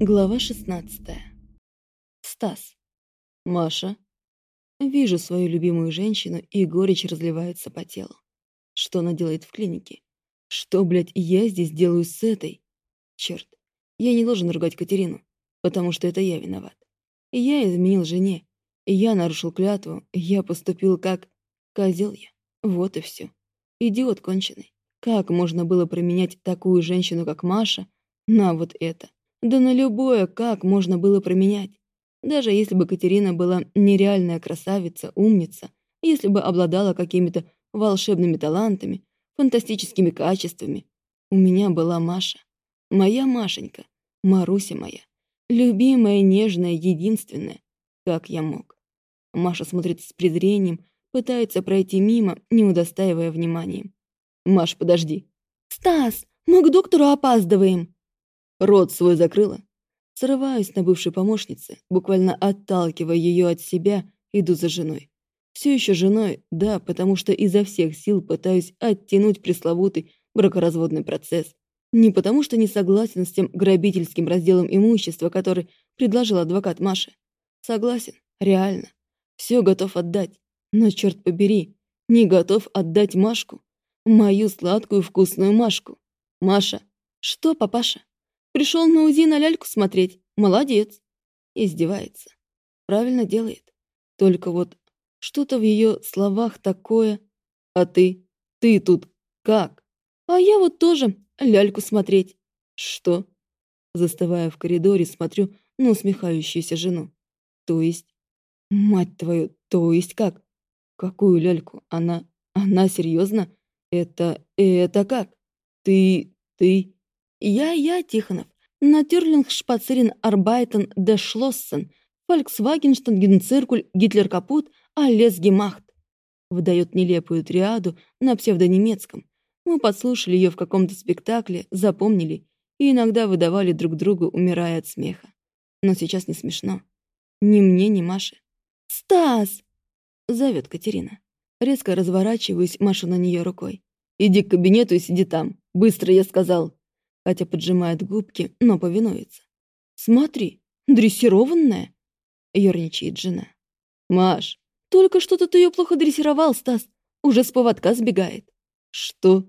Глава 16. Стас. Маша. Вижу свою любимую женщину, и горечь разливается по телу. Что она делает в клинике? Что, блядь, я здесь делаю с этой? Черт, я не должен ругать Катерину, потому что это я виноват. Я изменил жене, я нарушил клятву, я поступил как... Козел я. Вот и все. Идиот конченый. Как можно было променять такую женщину, как Маша, на вот это? Да на любое как можно было променять. Даже если бы Катерина была нереальная красавица, умница, если бы обладала какими-то волшебными талантами, фантастическими качествами. У меня была Маша. Моя Машенька. Маруся моя. Любимая, нежная, единственная. Как я мог. Маша смотрит с презрением, пытается пройти мимо, не удостаивая вниманием. «Маш, подожди». «Стас, мы к доктору опаздываем!» Рот свой закрыла. Срываюсь на бывшей помощнице, буквально отталкивая ее от себя, иду за женой. Все еще женой, да, потому что изо всех сил пытаюсь оттянуть пресловутый бракоразводный процесс. Не потому что не согласен с тем грабительским разделом имущества, который предложил адвокат Маши. Согласен, реально. Все готов отдать. Но, черт побери, не готов отдать Машку. Мою сладкую вкусную Машку. Маша. Что, папаша? Пришел на УЗИ на ляльку смотреть. Молодец. Издевается. Правильно делает. Только вот что-то в ее словах такое. А ты? Ты тут как? А я вот тоже ляльку смотреть. Что? Застывая в коридоре, смотрю на усмехающуюся жену. То есть? Мать твою, то есть как? Какую ляльку? Она... Она серьезно? Это... Это как? Ты... Ты... Я, я, Тихонов. Натюрлинг Шпацерин Арбайтен де Шлоссен, Фольксваген Штангенциркуль, Гитлер Капут, Алес Гемахт. Выдает нелепую триаду на псевдонемецком. Мы подслушали ее в каком-то спектакле, запомнили и иногда выдавали друг другу, умирая от смеха. Но сейчас не смешно. Ни мне, ни Маше. «Стас!» — зовет Катерина. Резко разворачиваюсь, машу на нее рукой. «Иди к кабинету и сиди там. Быстро, я сказал!» Катя поджимает губки, но повинуется. «Смотри, дрессированная!» — ерничает жена. «Маш, только что-то ты ее плохо дрессировал, Стас. Уже с поводка сбегает». «Что?»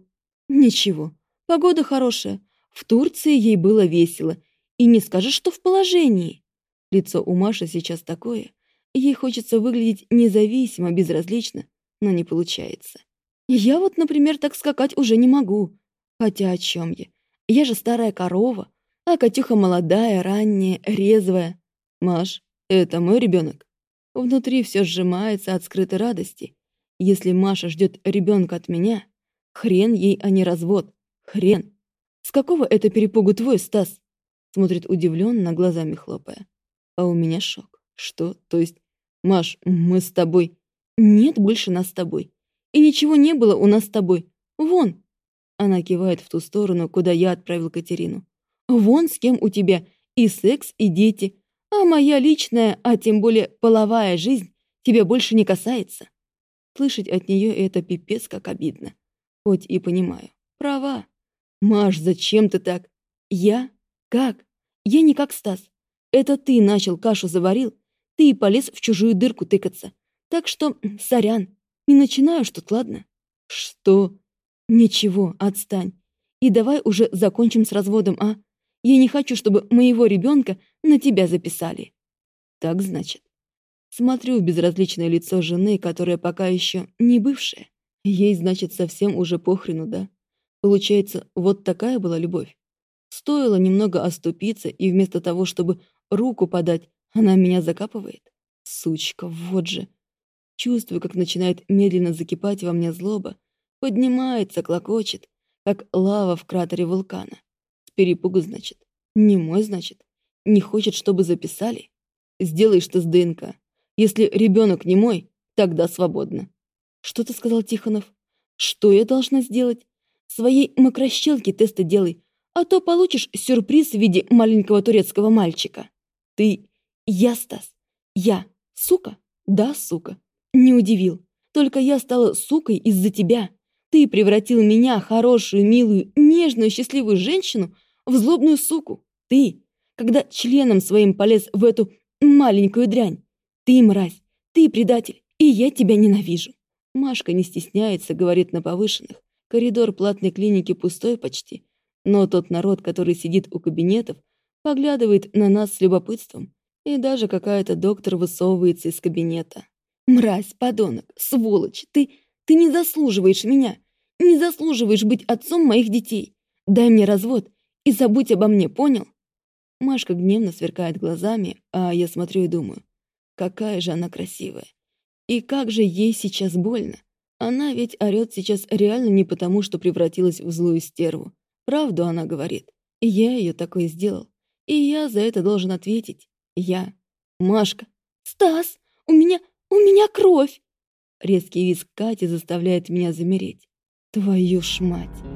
«Ничего. Погода хорошая. В Турции ей было весело. И не скажешь, что в положении». Лицо у Маши сейчас такое. Ей хочется выглядеть независимо, безразлично, но не получается. Я вот, например, так скакать уже не могу. Хотя о чем я? Я же старая корова, а Катюха молодая, ранняя, резвая. Маш, это мой ребенок. Внутри все сжимается от скрытой радости. Если Маша ждет ребенка от меня, хрен ей, а не развод. Хрен. С какого это перепугу твой, Стас? Смотрит удивленно, глазами хлопая. А у меня шок. Что? То есть, Маш, мы с тобой... Нет больше нас с тобой. И ничего не было у нас с тобой. Вон, она кивает в ту сторону, куда я отправил Катерину. «Вон с кем у тебя и секс, и дети. А моя личная, а тем более половая жизнь тебя больше не касается». Слышать от нее это пипец как обидно. Хоть и понимаю. Права. «Маш, зачем ты так?» «Я? Как? Я не как Стас. Это ты начал кашу заварил, ты и полез в чужую дырку тыкаться. Так что, сорян, не начинаю что тут, ладно?» «Что?» «Ничего, отстань. И давай уже закончим с разводом, а? Я не хочу, чтобы моего ребенка на тебя записали». «Так, значит». Смотрю в безразличное лицо жены, которая пока еще не бывшая. Ей, значит, совсем уже похрену, да? Получается, вот такая была любовь. Стоило немного оступиться, и вместо того, чтобы руку подать, она меня закапывает. Сучка, вот же. Чувствую, как начинает медленно закипать во мне злоба, Поднимается, клокочет, как лава в кратере вулкана. С перепугу, значит. Не мой, значит. Не хочет, чтобы записали. Сделай что с ДНК. Если ребенок не мой, тогда свободно. Что ты сказал, Тихонов? Что я должна сделать? Своей макрощелке тесты делай, а то получишь сюрприз в виде маленького турецкого мальчика. Ты... Я, Стас. Я. Сука? Да, сука. Не удивил. Только я стала сукой из-за тебя. Ты превратил меня, хорошую, милую, нежную, счастливую женщину, в злобную суку. Ты, когда членом своим полез в эту маленькую дрянь. Ты мразь, ты предатель, и я тебя ненавижу. Машка не стесняется, говорит на повышенных. Коридор платной клиники пустой почти. Но тот народ, который сидит у кабинетов, поглядывает на нас с любопытством. И даже какая-то доктор высовывается из кабинета. «Мразь, подонок, сволочь, ты... ты не заслуживаешь меня. Не заслуживаешь быть отцом моих детей. Дай мне развод и забудь обо мне, понял?» Машка гневно сверкает глазами, а я смотрю и думаю, какая же она красивая. И как же ей сейчас больно. Она ведь орёт сейчас реально не потому, что превратилась в злую стерву. Правду она говорит. Я ее такой сделал. И я за это должен ответить. Я. Машка. «Стас, у меня... у меня кровь!» Резкий визг Кати заставляет меня замереть. Твою ж мать!